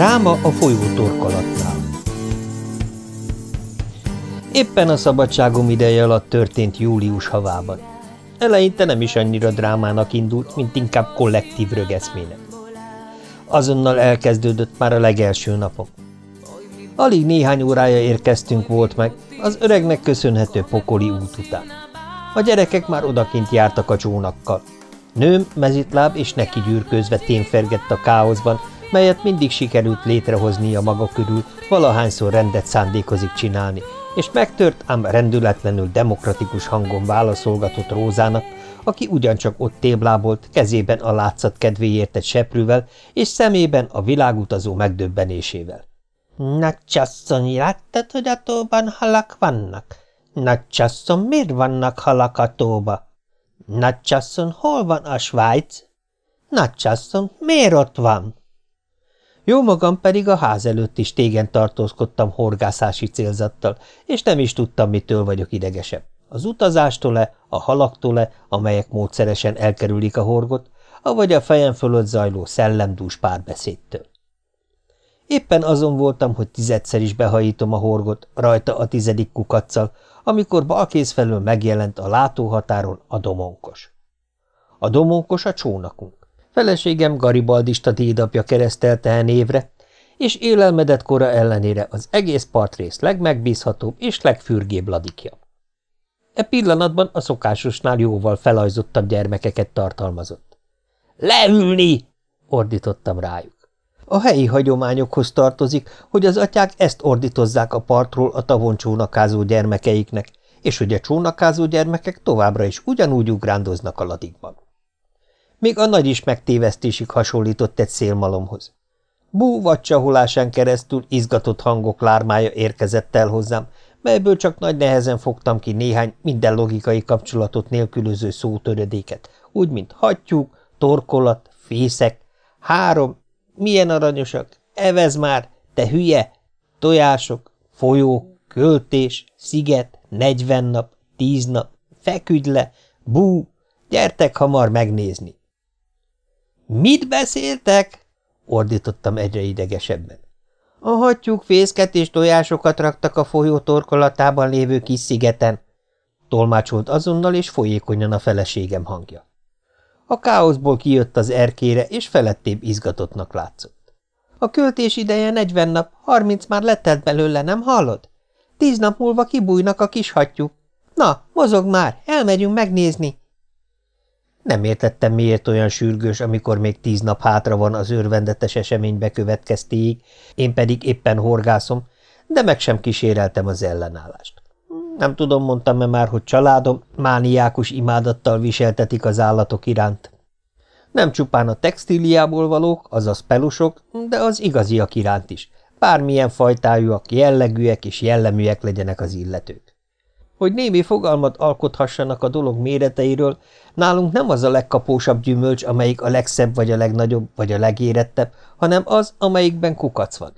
Dráma a folyó torkolatnál Éppen a szabadságom ideje alatt történt július havában. Eleinte nem is annyira drámának indult, mint inkább kollektív rögeszmének. Azonnal elkezdődött már a legelső napom. Alig néhány órája érkeztünk volt meg, az öregnek köszönhető pokoli út után. A gyerekek már odakint jártak a csónakkal. Nőm mezitláb és neki gyűrközve témfergett a káoszban, melyet mindig sikerült létrehoznia maga körül, valahányszor rendet szándékozik csinálni, és megtört, ám rendületlenül demokratikus hangon válaszolgatott Rózának, aki ugyancsak ott téblábolt, kezében a látszat kedvéért egy seprűvel, és szemében a világutazó megdöbbenésével. – Nagycsasszony, láttad, hogy a tóban halak vannak? Nagycsasszony, miért vannak halak a tóba? Nagycsasszony, hol van a Svájc? Nagycsasszony, miért ott van? Jó magam pedig a ház előtt is tégen tartózkodtam horgászási célzattal, és nem is tudtam, mitől vagyok idegesebb. Az utazástól-e, a halaktól-e, amelyek módszeresen elkerülik a horgot, avagy a fejem fölött zajló szellemdús párbeszédtől. Éppen azon voltam, hogy tizedszer is behajítom a horgot, rajta a tizedik kukacsal, amikor balkész felől megjelent a látóhatáron a domonkos. A domonkos a csónakunk. Feleségem garibaldista dédapja keresztelte névre, és élelmedett kora ellenére az egész partrész legmegbízhatóbb és legfürgébb ladikja. E pillanatban a szokásosnál jóval felajzottabb gyermekeket tartalmazott. – Leülni! – ordítottam rájuk. A helyi hagyományokhoz tartozik, hogy az atyák ezt ordítozzák a partról a tavon csónakázó gyermekeiknek, és hogy a csónakázó gyermekek továbbra is ugyanúgy ugrándoznak a ladikban. Még a nagy is megtévesztésig hasonlított egy szélmalomhoz. Bú vacsaholásán keresztül izgatott hangok lármája érkezett el hozzám, melyből csak nagy nehezen fogtam ki néhány minden logikai kapcsolatot nélkülöző szótöredéket, úgy, mint hattyúk, torkolat, fészek, három, milyen aranyosak, evez már, te hülye, tojások, folyó, költés, sziget, negyven nap, tíz nap, feküdj le, bú, gyertek hamar megnézni. Mit beszéltek? ordítottam egyre idegesebben. A hattyúk fészket és tojásokat raktak a folyó torkolatában lévő kis szigeten, tolmácsolt azonnal és folyékonyan a feleségem hangja. A káoszból kijött az erkére, és felettébb izgatottnak látszott. A költés ideje negyven nap, harminc már letelt belőle, nem hallod? Tíz nap múlva kibújnak a kis hattyúk. Na, mozog már, elmegyünk megnézni. Nem értettem, miért olyan sürgős, amikor még tíz nap hátra van az őrvendetes esemény bekövetkeztéig, én pedig éppen horgászom, de meg sem kíséreltem az ellenállást. Nem tudom, mondtam-e már, hogy családom mániákus imádattal viseltetik az állatok iránt. Nem csupán a textíliából valók, azaz pelusok, de az igaziak iránt is, bármilyen fajtájúak, jellegűek és jelleműek legyenek az illetők. Hogy némi fogalmat alkothassanak a dolog méreteiről, nálunk nem az a legkapósabb gyümölcs, amelyik a legszebb vagy a legnagyobb vagy a legérettebb, hanem az, amelyikben kukac van.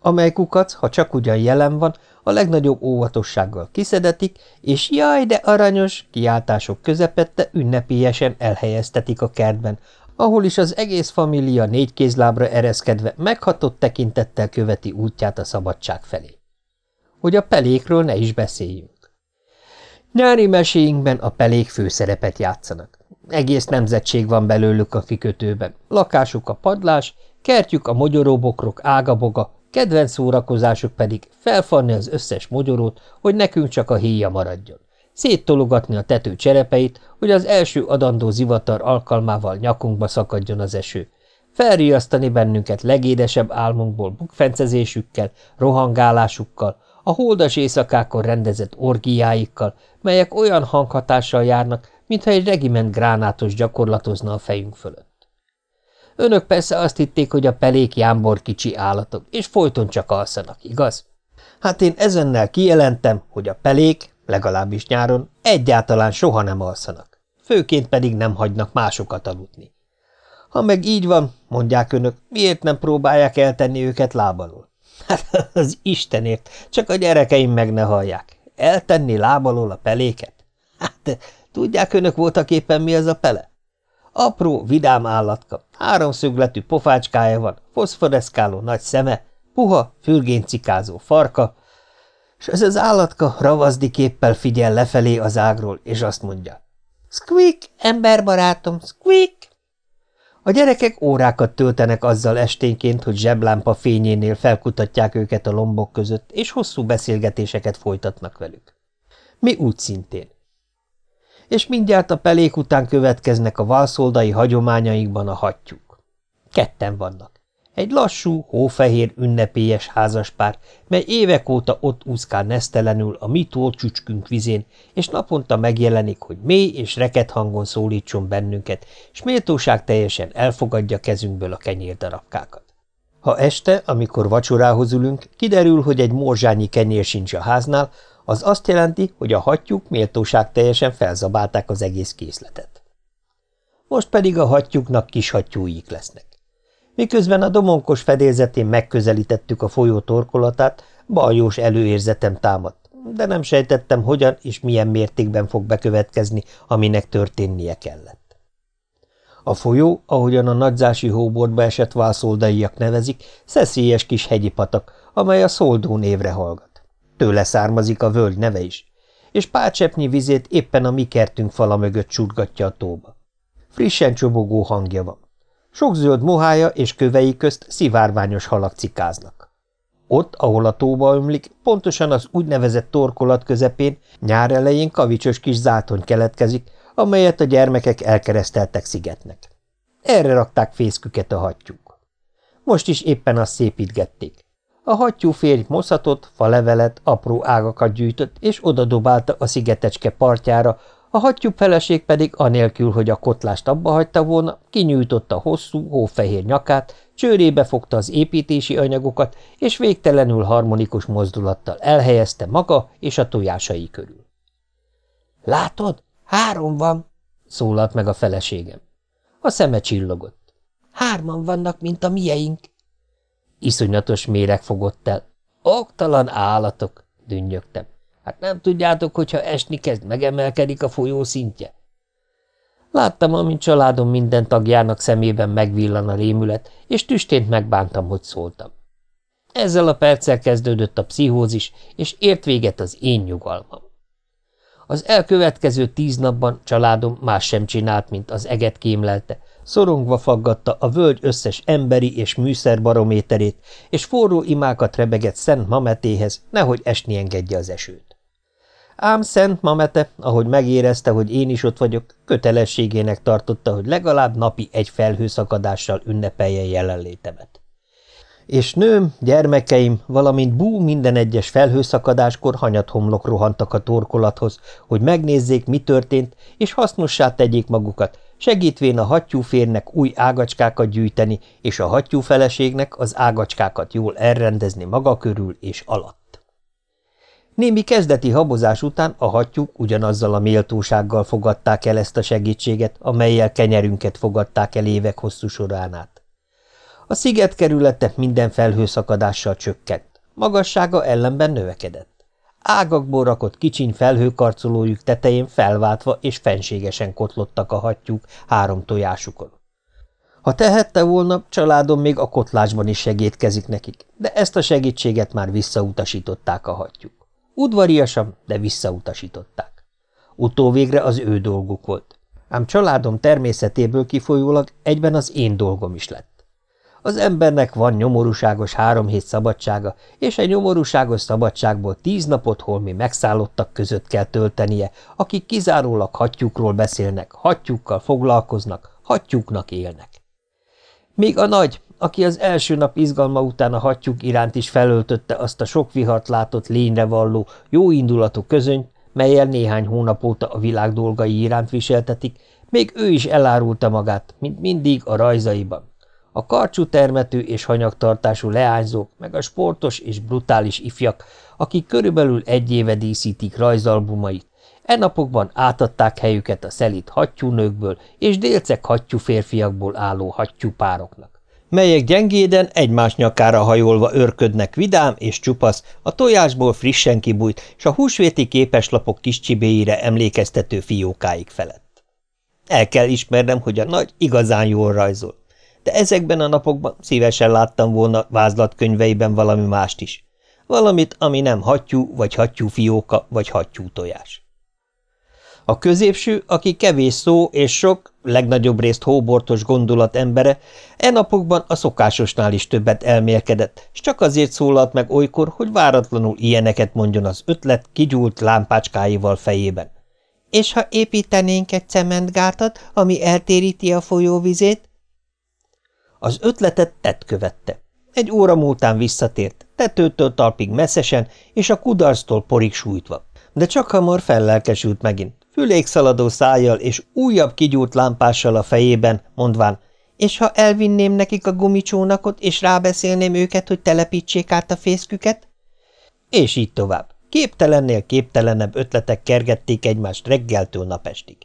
Amely kukac, ha csak ugyan jelen van, a legnagyobb óvatossággal kiszedetik, és jaj, de aranyos kiáltások közepette ünnepélyesen elhelyeztetik a kertben, ahol is az egész família négy kézlábra ereszkedve meghatott tekintettel követi útját a szabadság felé. Hogy a pelékről ne is beszéljünk. Nyári meséinkben a pelék főszerepet játszanak. Egész nemzetség van belőlük a kikötőben. Lakásuk a padlás, kertjük a mogyoróbokrok ágaboga, kedvenc szórakozásuk pedig felfanni az összes mogyorót, hogy nekünk csak a híja maradjon. Széttologatni a tető cserepeit, hogy az első adandó zivatar alkalmával nyakunkba szakadjon az eső. Felriasztani bennünket legédesebb álmunkból bukfencezésükkel, rohangálásukkal, a holdas éjszakákon rendezett orgiáikkal, melyek olyan hanghatással járnak, mintha egy regiment gránátos gyakorlatozna a fejünk fölött. Önök persze azt hitték, hogy a pelék jámbor kicsi állatok, és folyton csak alszanak, igaz? Hát én ezennel kijelentem, hogy a pelék, legalábbis nyáron, egyáltalán soha nem alszanak, főként pedig nem hagynak másokat aludni. Ha meg így van, mondják önök, miért nem próbálják eltenni őket lábalól? Hát az Istenért, csak a gyerekeim meg ne hallják. Eltenni lábalól a peléket? Hát tudják önök voltak éppen mi az a pele? Apró, vidám állatka, háromszögletű pofácskája van, foszforeszkáló nagy szeme, puha, fürgéncikázó farka, és ez az állatka ravazdi képpel figyel lefelé az ágról, és azt mondja. Squeak, emberbarátom, squeak! A gyerekek órákat töltenek azzal esténként, hogy zseblámpa fényénél felkutatják őket a lombok között, és hosszú beszélgetéseket folytatnak velük. Mi úgy szintén. És mindjárt a pelék után következnek a valszoldai hagyományainkban a hattyúk. Ketten vannak. Egy lassú, hófehér, ünnepélyes házaspár, mely évek óta ott úszkál nesztelenül a mi csücskünk vizén, és naponta megjelenik, hogy mély és reket hangon szólítson bennünket, és méltóság teljesen elfogadja kezünkből a kenyérdarabkákat. Ha este, amikor vacsorához ülünk, kiderül, hogy egy morzsányi kenyér sincs a háznál, az azt jelenti, hogy a hattyúk méltóság teljesen felzabálták az egész készletet. Most pedig a hattyúknak kis hattyúik lesznek. Miközben a domonkos fedélzetén megközelítettük a folyó torkolatát, baljós előérzetem támadt, de nem sejtettem, hogyan és milyen mértékben fog bekövetkezni, aminek történnie kellett. A folyó, ahogyan a nagyzási hóbortba esett válszoldaiak nevezik, szeszélyes kis hegyi patak, amely a Szoldó névre hallgat. Tőle származik a völgy neve is, és pár vizét éppen a mi kertünk fala mögött surgatja a tóba. Frissen csobogó hangja van. Sok zöld mohája és kövei közt szivárványos halak cikáznak. Ott, ahol a tóba ömlik, pontosan az úgynevezett torkolat közepén nyár elején kavicsos kis zátony keletkezik, amelyet a gyermekek elkereszteltek szigetnek. Erre rakták fészküket a hattyúk. Most is éppen azt szépítgették. A hattyú férj moszatot, falevelet, apró ágakat gyűjtött, és odadobálta a szigetecske partjára, a hattyú feleség pedig anélkül, hogy a kotlást abba hagyta volna, kinyújtotta hosszú, hófehér nyakát, csőrébe fogta az építési anyagokat, és végtelenül harmonikus mozdulattal elhelyezte maga és a tojásai körül. – Látod? Három van! – szólalt meg a feleségem. A szeme csillogott. – Hárman vannak, mint a mieink. Iszonyatos méreg fogott el. – Oktalan állatok! – dünnyögtem. Hát nem tudjátok, hogyha esni kezd, megemelkedik a folyó szintje? Láttam, amint családom minden tagjának szemében megvillan a rémület, és tüstént megbántam, hogy szóltam. Ezzel a perccel kezdődött a pszichózis, és ért véget az én nyugalmam. Az elkövetkező tíz napban családom más sem csinált, mint az eget kémlelte, szorongva faggatta a völgy összes emberi és műszerbarométerét, és forró imákat rebegett Szent Mametéhez, nehogy esni engedje az esőt. Ám Szent Mamete, ahogy megérezte, hogy én is ott vagyok, kötelességének tartotta, hogy legalább napi egy felhőszakadással ünnepelje jelenlétemet. És nőm, gyermekeim, valamint bú minden egyes felhőszakadáskor hanyathomlok rohantak a torkolathoz, hogy megnézzék, mi történt, és hasznossá tegyék magukat, segítvén a hattyúférnek új ágacskákat gyűjteni, és a hattyúfeleségnek az ágacskákat jól elrendezni maga körül és alatt. Némi kezdeti habozás után a hattyúk ugyanazzal a méltósággal fogadták el ezt a segítséget, amelyel kenyerünket fogadták el évek hosszú során át. A sziget kerülete minden felhőszakadással csökkent, magassága ellenben növekedett. Ágakból rakott kicsiny felhőkarcolójuk tetején felváltva és fenségesen kotlottak a hattyúk három tojásukon. Ha tehette volna, családom még a kotlásban is segítkezik nekik, de ezt a segítséget már visszautasították a hattyúk. Udvariasan, de visszautasították. Utóvégre az ő dolguk volt. Ám családom természetéből kifolyólag egyben az én dolgom is lett. Az embernek van nyomorúságos három hét szabadsága, és egy nyomorúságos szabadságból tíz napot holmi megszállottak között kell töltenie, akik kizárólag hattyúkról beszélnek, hattyúkkal foglalkoznak, hattyúknak élnek. Még a nagy, aki az első nap izgalma után a hattyúk iránt is felöltötte azt a sok vihart látott lényre valló, jóindulatú közönyt, melyel néhány hónap óta a világ dolgai iránt viseltetik, még ő is elárulta magát, mint mindig a rajzaiban. A karcsú termetű és hanyagtartású leányzók, meg a sportos és brutális ifjak, akik körülbelül egy éve díszítik rajzalbumait, e napokban átadták helyüket a szelit hattyúnőkből és délceg hattyú férfiakból álló hattyúpároknak melyek gyengéden egymás nyakára hajolva örködnek vidám és csupasz, a tojásból frissen kibújt, és a húsvéti képeslapok kis csibéire emlékeztető fiókáik felett. El kell ismernem, hogy a nagy igazán jól rajzol. De ezekben a napokban szívesen láttam volna vázlatkönyveiben valami mást is. Valamit, ami nem hattyú, vagy hattyú fióka, vagy hattyú tojás. A középső, aki kevés szó és sok, legnagyobb részt hóbortos gondolat embere, e napokban a szokásosnál is többet elmélkedett, és csak azért szólalt meg olykor, hogy váratlanul ilyeneket mondjon az ötlet kigyúlt lámpácskáival fejében. És ha építenénk egy cementgátat, ami eltéríti a folyóvizét? Az ötletet tett követte. Egy óra múltán visszatért, tetőtől talpig messzesen, és a kudarctól porig sújtva. De csak hamar fellelkesült megint, fülékszaladó szájjal és újabb kigyúrt lámpással a fejében, mondván, és ha elvinném nekik a gumicsónakot, és rábeszélném őket, hogy telepítsék át a fészküket? És így tovább. Képtelennél képtelenebb ötletek kergették egymást reggeltől napestig.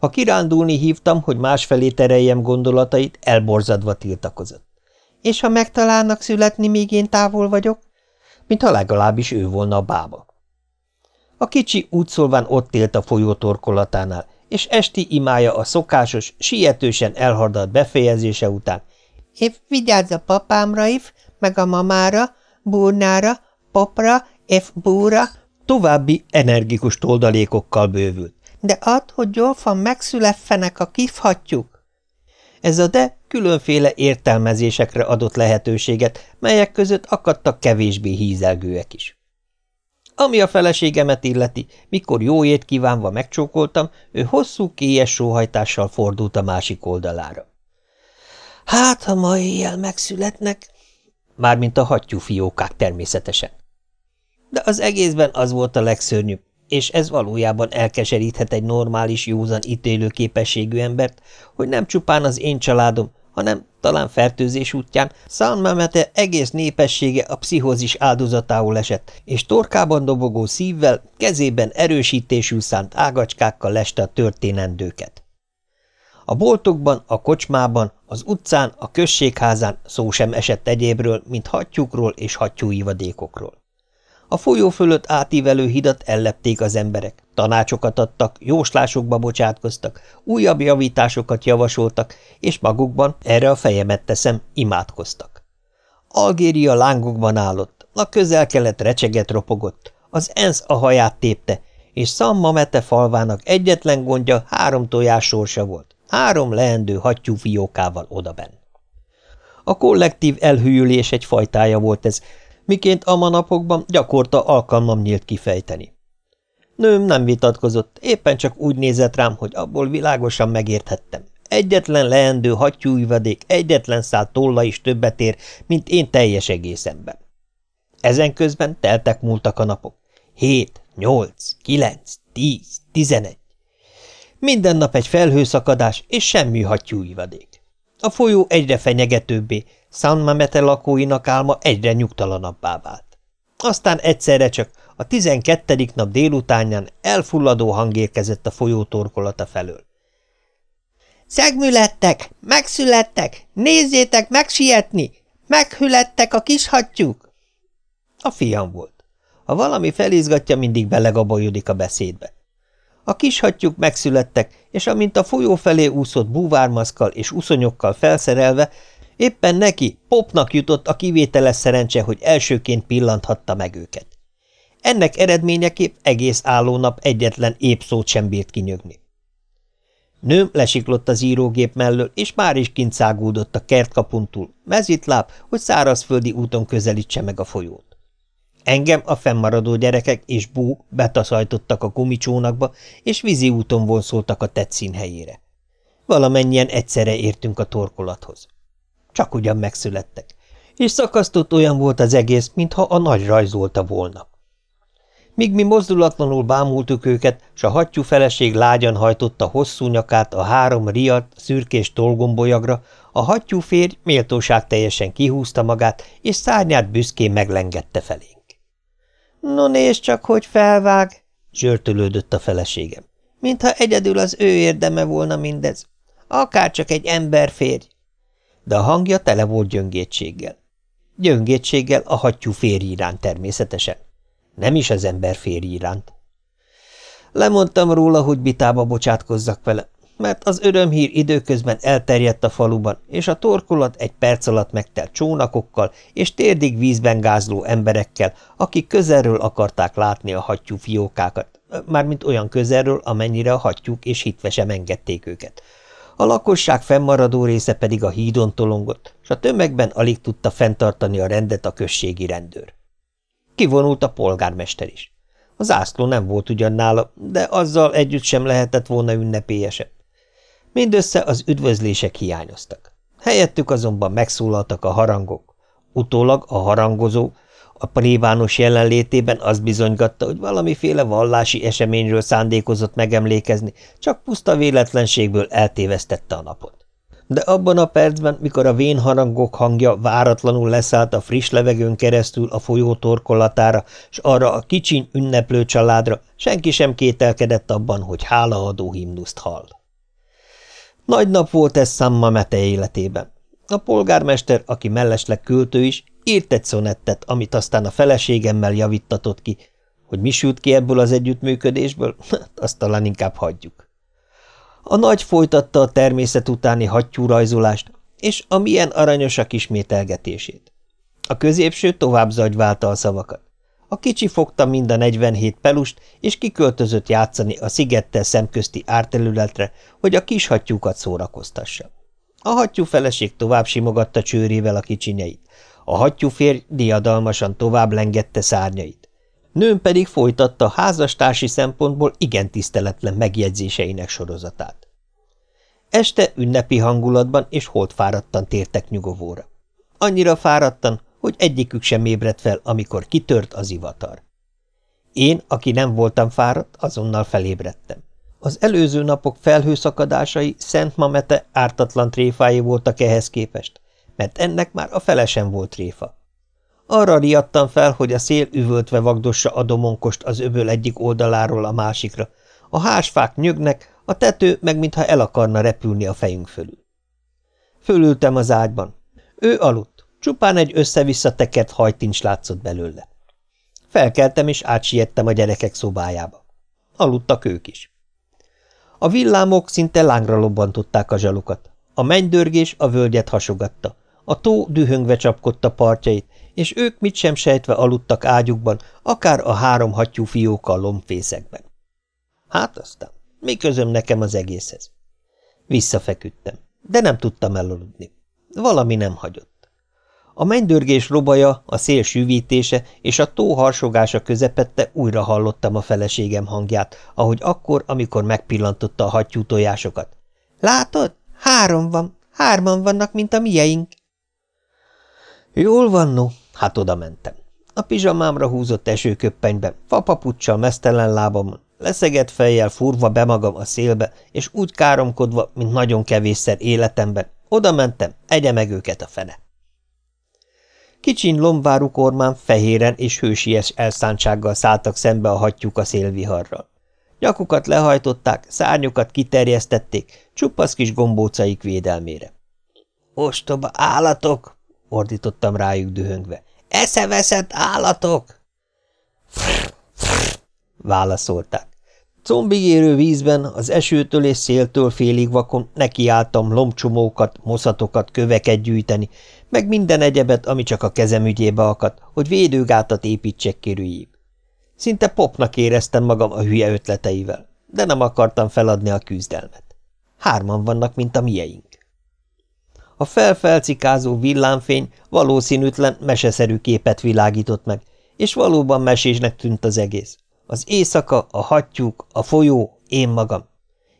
Ha kirándulni hívtam, hogy másfelé tereljem gondolatait, elborzadva tiltakozott. És ha megtalálnak születni, míg én távol vagyok? Mintha legalábbis ő volna a bába. A kicsi útszólván ott élt a folyó torkolatánál, és esti imája a szokásos, sietősen elhardalt befejezése után. Év vigyázz a papámra, if, meg a mamára, búrnára, popra, év búra, további energikus toldalékokkal bővült. De ad, hogy gyorsan megszüleffenek a kifhatjuk. Ez a de különféle értelmezésekre adott lehetőséget, melyek között akadtak kevésbé hízelgőek is. Ami a feleségemet illeti, mikor jó ét kívánva megcsókoltam, ő hosszú kéjes sóhajtással fordult a másik oldalára. Hát, ha ma éjjel megszületnek, mármint a hattyú fiókák természetesen. De az egészben az volt a legszörnyűbb, és ez valójában elkeseríthet egy normális, józan ítélő képességű embert, hogy nem csupán az én családom, hanem talán fertőzés útján Mehmete egész népessége a pszichózis áldozatául esett, és torkában dobogó szívvel, kezében erősítésű szánt ágacskákkal leste a történendőket. A boltokban, a kocsmában, az utcán, a községházán szó sem esett egyébről, mint hattyúkról és hattyúivadékokról. A folyó fölött átívelő hidat ellepték az emberek, tanácsokat adtak, jóslásokba bocsátkoztak, újabb javításokat javasoltak, és magukban, erre a fejemet teszem, imádkoztak. Algéria lángokban állott, a közel-kelet recseget ropogott, az ENSZ a haját tépte, és Szamma Mete falvának egyetlen gondja három tojás sorsa volt, három leendő hattyú fiókával odaben. A kollektív elhűlés egy fajtája volt ez, miként a manapokban gyakorta alkalmam nyílt kifejteni. Nőm nem vitatkozott, éppen csak úgy nézett rám, hogy abból világosan megérthettem. Egyetlen leendő hattyúivadék, egyetlen szál tolla is többet ér, mint én teljes egészemben. Ezen közben teltek múltak a napok. Hét, nyolc, kilenc, tíz, tizenegy. Minden nap egy felhőszakadás, és semmi hattyúivadék. A folyó egyre fenyegetőbbé, San Mamete lakóinak álma egyre nyugtalanabbá vált. Aztán egyszerre csak a tizenkettedik nap délutánján elfulladó hang érkezett a folyó torkolata felől. – Szegmülettek! Megszülettek! Nézzétek megsietni! Meghülettek a kis hattyúk! A fiam volt. Ha valami felizgatja, mindig belegabolyodik a beszédbe. A kis hattyúk megszülettek, és amint a folyó felé úszott búvármaszkal és uszonyokkal felszerelve, Éppen neki, Popnak jutott a kivételes szerencse, hogy elsőként pillanthatta meg őket. Ennek eredményeképp egész álló egyetlen épp szót sem bírt kinyögni. Nőm lesiklott az írógép mellől, és már is kint szágúdott a kertkapun túl, mezitláb, hogy szárazföldi úton közelítse meg a folyót. Engem a fennmaradó gyerekek és Bú betaszajtottak a gumicsónakba, és vízi úton vonszoltak a tetszín helyére. Valamennyien egyszerre értünk a torkolathoz. Csak ugyan megszülettek, és szakasztott olyan volt az egész, mintha a nagy rajzolta volna. Míg mi mozdulatlanul bámultuk őket, s a hattyú feleség lágyan hajtotta hosszú nyakát a három riadt, szürkés tolgombolyagra, a hattyú férj méltóság teljesen kihúzta magát, és szárnyát büszkén meglengette felénk. – No nézd csak, hogy felvág! – zsörtölődött a feleségem. – Mintha egyedül az ő érdeme volna mindez. Akárcsak egy emberférj de a hangja tele volt gyöngétséggel. Gyöngétséggel a hattyú férj iránt természetesen. Nem is az ember férj iránt. Lemondtam róla, hogy bitába bocsátkozzak vele. mert az örömhír időközben elterjedt a faluban, és a torkolat egy perc alatt megtelt csónakokkal és térdig vízben gázló emberekkel, akik közelről akarták látni a hattyú fiókákat, mármint olyan közelről, amennyire a hattyúk és hitve sem engedték őket. A lakosság fennmaradó része pedig a hídon tolongott, és a tömegben alig tudta fenntartani a rendet a községi rendőr. Kivonult a polgármester is. A zászló nem volt ugyan nála, de azzal együtt sem lehetett volna ünnepélyesebb. Mindössze az üdvözlések hiányoztak. Helyettük azonban megszólaltak a harangok. Utólag a harangozó a plébános jelenlétében az bizonygatta, hogy valamiféle vallási eseményről szándékozott megemlékezni, csak puszta véletlenségből eltévesztette a napot. De abban a percben, mikor a vén harangok hangja váratlanul leszállt a friss levegőn keresztül a folyó torkolatára, s arra a kicsiny ünneplő családra, senki sem kételkedett abban, hogy hálaadó himnuszt hall. Nagy nap volt ez Samma Mete életében. A polgármester, aki mellesleg költő is, írt egy szonettet, amit aztán a feleségemmel javítatott ki. Hogy mi sült ki ebből az együttműködésből, hát azt talán inkább hagyjuk. A nagy folytatta a természet utáni hattyúrajzolást, és a milyen aranyosak ismételgetését. A középső tovább zagyválta a szavakat. A kicsi fogta mind a 47 pelust, és kiköltözött játszani a szigettel szemközti árterületre, hogy a kis hattyúkat szórakoztassa. A hattyú feleség tovább simogatta csőrével a kicsinyeit, a hattyú férj diadalmasan tovább lengette szárnyait. Nőn pedig folytatta házastársi szempontból igen tiszteletlen megjegyzéseinek sorozatát. Este ünnepi hangulatban és fáradtan tértek nyugovóra. Annyira fáradtan, hogy egyikük sem ébredt fel, amikor kitört az ivatar. Én, aki nem voltam fáradt, azonnal felébredtem. Az előző napok felhőszakadásai Szent Mamete ártatlan tréfái voltak ehhez képest, mert ennek már a felesen volt tréfa. Arra riadtam fel, hogy a szél üvöltve vagdossa a domonkost az öböl egyik oldaláról a másikra. A hásfák nyögnek, a tető meg mintha el akarna repülni a fejünk fölül. Fölültem az ágyban. Ő aludt, csupán egy össze-vissza tekert hajtincs látszott belőle. Felkeltem és átsiettem a gyerekek szobájába. Aludtak ők is. A villámok szinte lángra lobbantották a zsalukat. A mennydörgés a völgyet hasogatta. A tó dühöngve csapkodta partjait, és ők mit sem sejtve aludtak ágyukban, akár a három hattyú fióka a lombfészekben. Hát aztán, mi közöm nekem az egészhez? Visszafeküdtem, de nem tudtam elaludni. Valami nem hagyott. A mennydörgés robaja, a szél süvítése és a tó harsogása közepette újra hallottam a feleségem hangját, ahogy akkor, amikor megpillantotta a hattyú tojásokat. – Látod? Három van. Hárman vannak, mint a mieink. Jól van, no, hát oda mentem. A pizsamámra húzott esőköppenyben, fapapuccsal mesztelen lábamon, leszegett fejjel furva be magam a szélbe, és úgy káromkodva, mint nagyon kevésszer életemben, oda mentem, egye meg őket a fene. Kicsin lombváru kormán fehéren és hősies elszántsággal szálltak szembe a hattyúk a szélviharral. Nyakukat lehajtották, szárnyukat kiterjesztették, csupasz kis gombócaik védelmére. – Ostoba állatok! – ordítottam rájuk dühöngve. – Eszeveszett állatok! – válaszolták. Combig érő vízben, az esőtől és széltől félig vakon nekiálltam lombcsomókat, moszatokat, köveket gyűjteni, meg minden egyebet, ami csak a kezem ügyébe akadt, hogy védőgátat építsek körüljük. Szinte popnak éreztem magam a hülye ötleteivel, de nem akartam feladni a küzdelmet. Hárman vannak, mint a mieink. A felfelcikázó villámfény valószínűtlen, meseszerű képet világított meg, és valóban mesésnek tűnt az egész. Az éjszaka, a hattyúk, a folyó, én magam.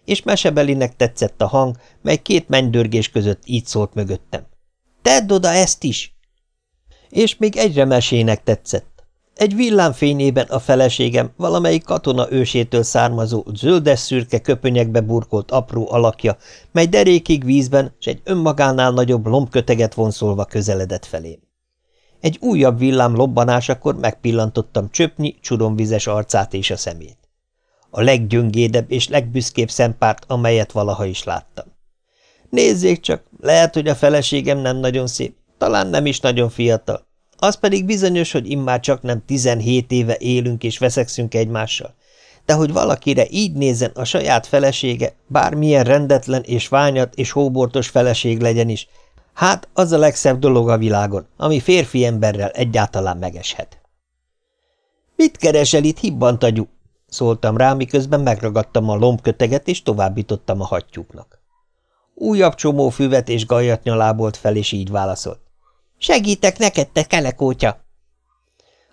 És mesebelinek tetszett a hang, mely két mennydörgés között így szólt mögöttem. Tedd oda ezt is! És még egyre mesének tetszett. Egy villámfényében a feleségem valamelyik katona ősétől származó zöldes-szürke köpönyekbe burkolt apró alakja, mely derékig vízben s egy önmagánál nagyobb lombköteget vonszolva közeledett felém. Egy újabb villám lobbanásakor megpillantottam csöpnyi, csuromvizes arcát és a szemét. A leggyöngédebb és legbüszkébb szempárt, amelyet valaha is láttam. Nézzék csak, lehet, hogy a feleségem nem nagyon szép, talán nem is nagyon fiatal, az pedig bizonyos, hogy immár csak nem tizenhét éve élünk és veszekszünk egymással. de hogy valakire így nézzen a saját felesége, bármilyen rendetlen és ványat és hóbortos feleség legyen is, hát az a legszebb dolog a világon, ami férfi emberrel egyáltalán megeshet. – Mit keresel itt, hibbantagyú? – szóltam rá, miközben megragadtam a lombköteget, és továbbítottam a hattyúknak. Újabb csomó füvet és gajat nyalábolt fel, és így válaszolt. – Segítek neked, te kelekótya!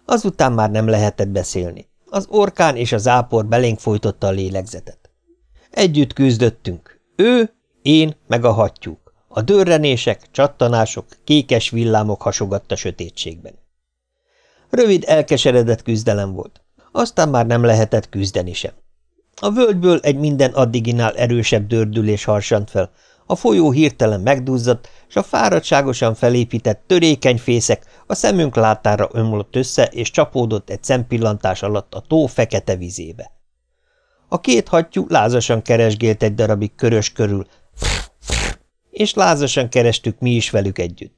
Azután már nem lehetett beszélni. Az orkán és a zápor belénk folytotta a lélegzetet. Együtt küzdöttünk. Ő, én, meg a hattyúk. A dörrenések, csattanások, kékes villámok hasogatta sötétségben. Rövid, elkeseredett küzdelem volt. Aztán már nem lehetett küzdeni sem. A völgyből egy minden addiginál erősebb dördülés harsant fel, a folyó hirtelen megduzzadt, és a fáradtságosan felépített törékeny fészek a szemünk látára ömlött össze, és csapódott egy szempillantás alatt a tó fekete vizébe. A két hattyú lázasan keresgélt egy darabig körös körül, és lázasan kerestük mi is velük együtt.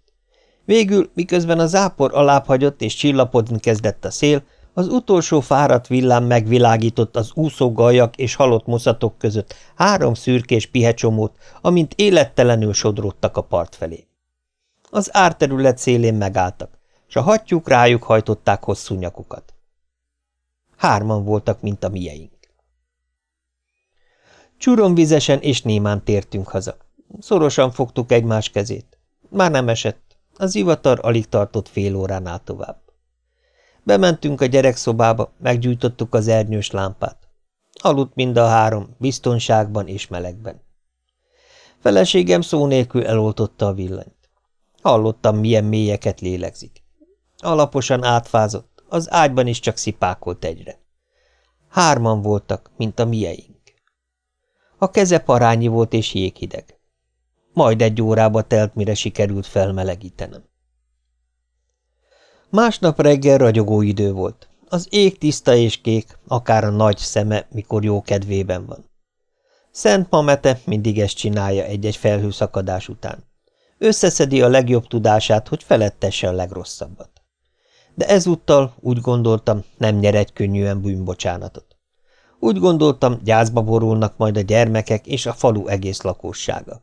Végül, miközben a zápor alább hagyott és csillapodni kezdett a szél, az utolsó fáradt villám megvilágított az úszó gajak és halott moszatok között három szürkés pihecsomót, amint élettelenül sodródtak a part felé. Az árterület szélén megálltak, s a hattyúk rájuk hajtották hosszú nyakukat. Hárman voltak, mint a mieink. Csuromvizesen és némán tértünk haza. Szorosan fogtuk egymás kezét. Már nem esett. Az ivatar alig tartott fél óránál tovább. Bementünk a gyerekszobába, meggyújtottuk az ernyős lámpát. Aludt mind a három, biztonságban és melegben. Feleségem szó nélkül eloltotta a villanyt. Hallottam, milyen mélyeket lélegzik. Alaposan átfázott, az ágyban is csak szipákolt egyre. Hárman voltak, mint a mieink. A keze parányi volt és jéghideg. Majd egy órába telt, mire sikerült felmelegítenem. Másnap reggel ragyogó idő volt. Az ég tiszta és kék, akár a nagy szeme, mikor jó kedvében van. Szent Mamete mindig ezt csinálja egy-egy felhőszakadás után. Összeszedi a legjobb tudását, hogy felettesse a legrosszabbat. De ezúttal, úgy gondoltam, nem nyer egy könnyűen bűnbocsánatot. Úgy gondoltam, gyászba borulnak majd a gyermekek és a falu egész lakossága.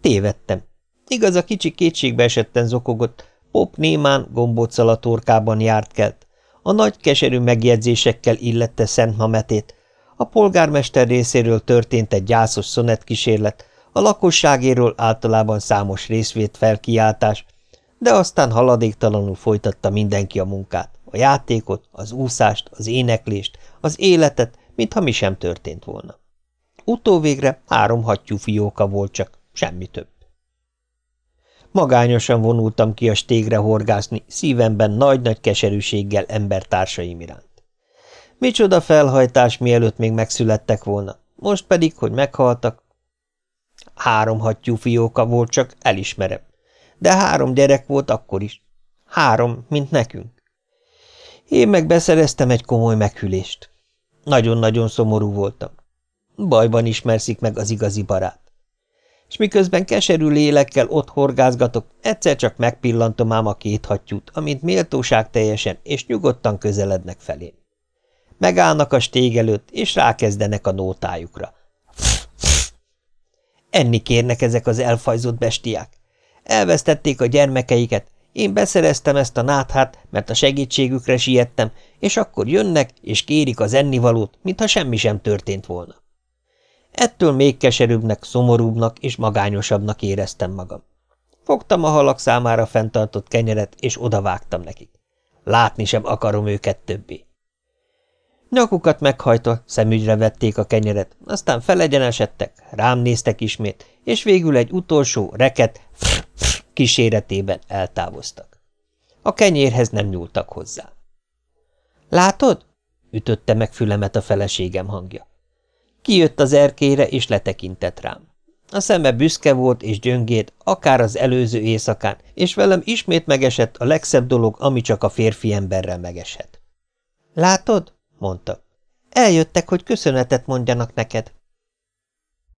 Tévedtem. Igaz, a kicsi kétségbe esetten zokogott, Pop némán gombóccal a torkában járt kelt. A nagy keserű megjegyzésekkel illette Szent Mametét. A polgármester részéről történt egy gyászos szonetkísérlet, a lakosságéről általában számos részvét felkiáltás, de aztán haladéktalanul folytatta mindenki a munkát, a játékot, az úszást, az éneklést, az életet, mintha mi sem történt volna. Utóvégre három hattyú fióka volt csak, semmi több. Magányosan vonultam ki a stégre horgászni, szívemben nagy-nagy keserűséggel embertársaim iránt. Micsoda felhajtás, mielőtt még megszülettek volna, most pedig, hogy meghaltak. Három hattyú fióka volt csak, elismerem, de három gyerek volt akkor is. Három, mint nekünk. Én meg beszereztem egy komoly meghülést. Nagyon-nagyon szomorú voltam. Bajban ismerszik meg az igazi barát és miközben keserű lélekkel ott horgázgatok, egyszer csak megpillantom ám a két hattyút, amint méltóság teljesen és nyugodtan közelednek felém. Megállnak a stég előtt, és rákezdenek a nótájukra. Enni kérnek ezek az elfajzott bestiák. Elvesztették a gyermekeiket, én beszereztem ezt a náthát, mert a segítségükre siettem, és akkor jönnek, és kérik az ennivalót, mintha semmi sem történt volna. Ettől még keserűbbnek, szomorúbbnak és magányosabbnak éreztem magam. Fogtam a halak számára fenntartott kenyeret, és odavágtam nekik. Látni sem akarom őket többé. Nyakukat meghajtva szemügyre vették a kenyeret, aztán felegyenesedtek, rám néztek ismét, és végül egy utolsó, reket kíséretében eltávoztak. A kenyérhez nem nyúltak hozzá. – Látod? – ütötte meg fülemet a feleségem hangja. Kijött az erkére, és letekintett rám. A szeme büszke volt és gyöngét, akár az előző éjszakán, és velem ismét megesett a legszebb dolog, ami csak a férfi emberrel megeshet. – Látod? – mondta. – Eljöttek, hogy köszönetet mondjanak neked.